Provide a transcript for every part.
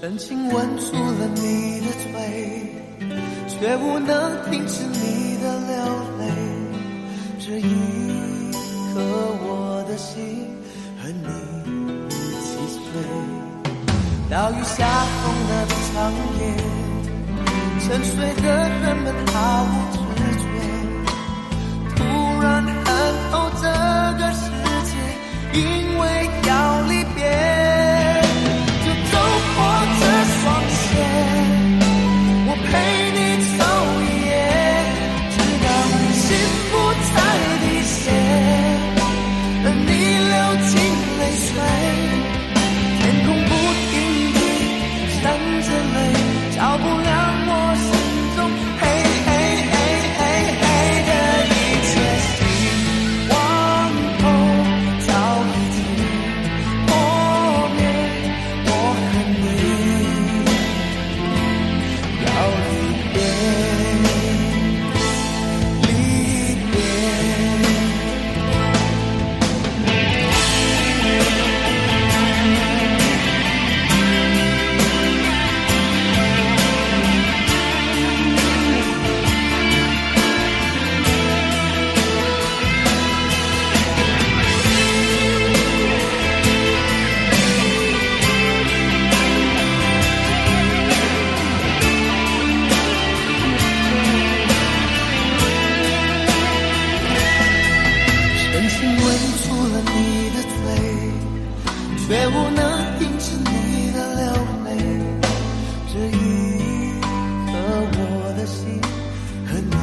深情吻住了你的嘴，却无能停止你的流泪。这一刻，我的心和你一起碎。岛屿下疯了的长夜，沉睡的人们毫无 stop. 却无能停止你的流泪。这一刻，我的心和你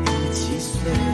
一起碎。